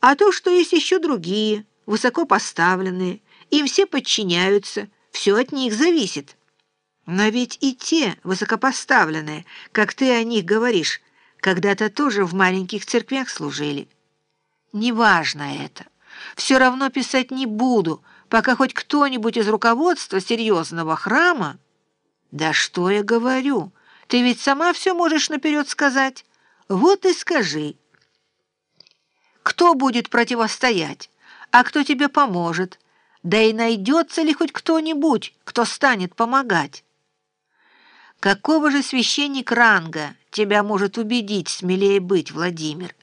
А то, что есть еще другие, высоко поставленные, им все подчиняются, все от них зависит. Но ведь и те высокопоставленные, как ты о них говоришь, когда-то тоже в маленьких церквях служили. Неважно это. Все равно писать не буду, пока хоть кто-нибудь из руководства серьезного храма... Да что я говорю? Ты ведь сама все можешь наперед сказать. Вот и скажи. Кто будет противостоять? А кто тебе поможет? Да и найдется ли хоть кто-нибудь, кто станет помогать? Какого же священник ранга тебя может убедить смелее быть, Владимир?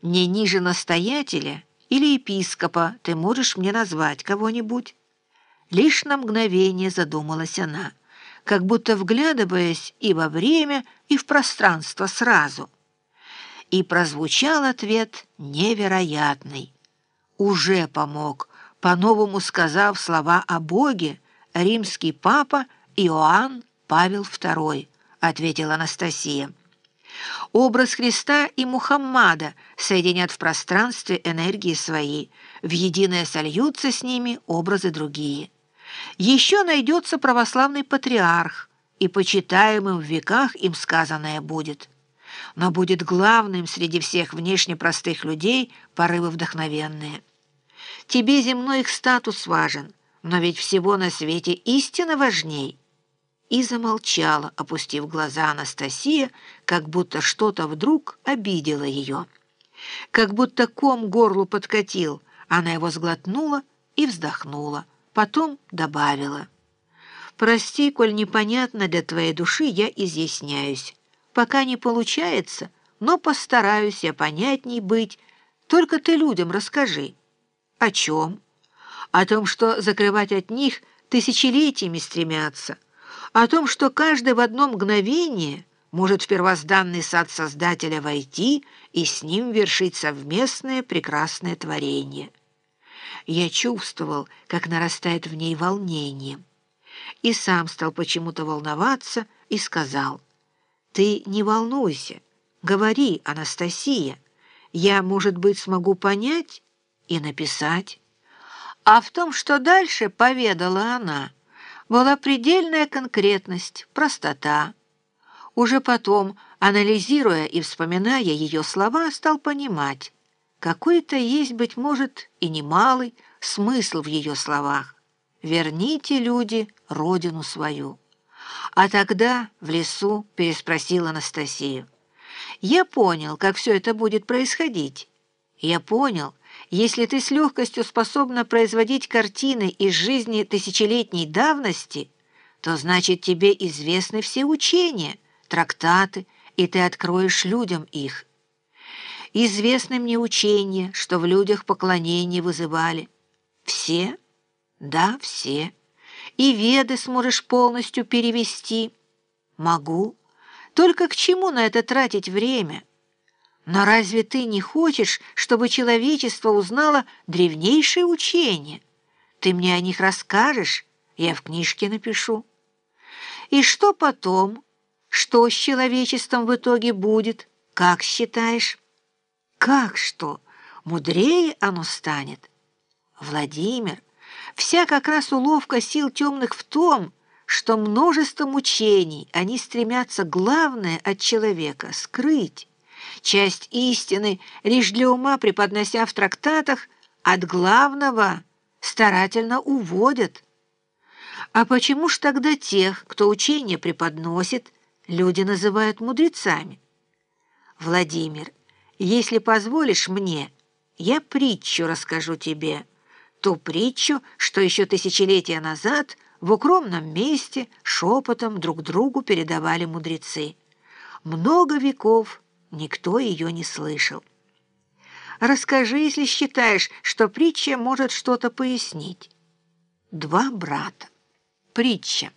Не ниже настоятеля или епископа ты можешь мне назвать кого-нибудь? Лишь на мгновение задумалась она, как будто вглядываясь и во время, и в пространство сразу. И прозвучал ответ невероятный. Уже помог, по-новому сказав слова о Боге, римский папа Иоанн Павел II, ответила Анастасия. Образ Христа и Мухаммада соединят в пространстве энергии свои, в единое сольются с ними образы другие. Еще найдется православный патриарх, и почитаемым в веках им сказанное будет. Но будет главным среди всех внешне простых людей порывы вдохновенные. Тебе земной их статус важен, но ведь всего на свете истина важней – и замолчала, опустив глаза Анастасия, как будто что-то вдруг обидело ее. Как будто ком горлу подкатил, она его сглотнула и вздохнула, потом добавила. «Прости, коль непонятно для твоей души, я изъясняюсь. Пока не получается, но постараюсь я понятней быть. Только ты людям расскажи». «О чем?» «О том, что закрывать от них тысячелетиями стремятся» о том, что каждый в одно мгновение может в первозданный сад Создателя войти и с ним вершить совместное прекрасное творение. Я чувствовал, как нарастает в ней волнение, и сам стал почему-то волноваться и сказал, «Ты не волнуйся, говори, Анастасия, я, может быть, смогу понять и написать». А в том, что дальше поведала она, была предельная конкретность, простота. Уже потом, анализируя и вспоминая ее слова, стал понимать, какой-то есть, быть может, и немалый смысл в ее словах. «Верните, люди, родину свою». А тогда в лесу переспросила Анастасию. «Я понял, как все это будет происходить. Я понял, если ты с легкостью способна производить картины из жизни тысячелетней давности, то значит тебе известны все учения, трактаты, и ты откроешь людям их. Известны мне учения, что в людях поклонение вызывали. Все? Да, все. И веды сможешь полностью перевести? Могу. Только к чему на это тратить время?» Но разве ты не хочешь, чтобы человечество узнало древнейшие учения? Ты мне о них расскажешь, я в книжке напишу. И что потом? Что с человечеством в итоге будет? Как считаешь? Как что? Мудрее оно станет? Владимир, вся как раз уловка сил темных в том, что множеством учений они стремятся главное от человека скрыть часть истины, лишь для ума преподнося в трактатах, от главного старательно уводят. А почему ж тогда тех, кто учение преподносит, люди называют мудрецами? Владимир, если позволишь мне, я притчу расскажу тебе, ту притчу, что еще тысячелетия назад в укромном месте шепотом друг другу передавали мудрецы. Много веков Никто ее не слышал. Расскажи, если считаешь, что притча может что-то пояснить. Два брата. Притча.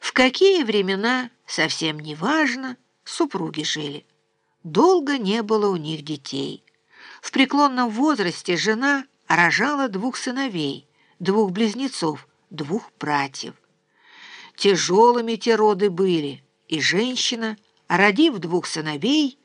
В какие времена, совсем не важно, супруги жили. Долго не было у них детей. В преклонном возрасте жена рожала двух сыновей, двух близнецов, двух братьев. Тяжелыми те роды были, и женщина – родив двух сыновей,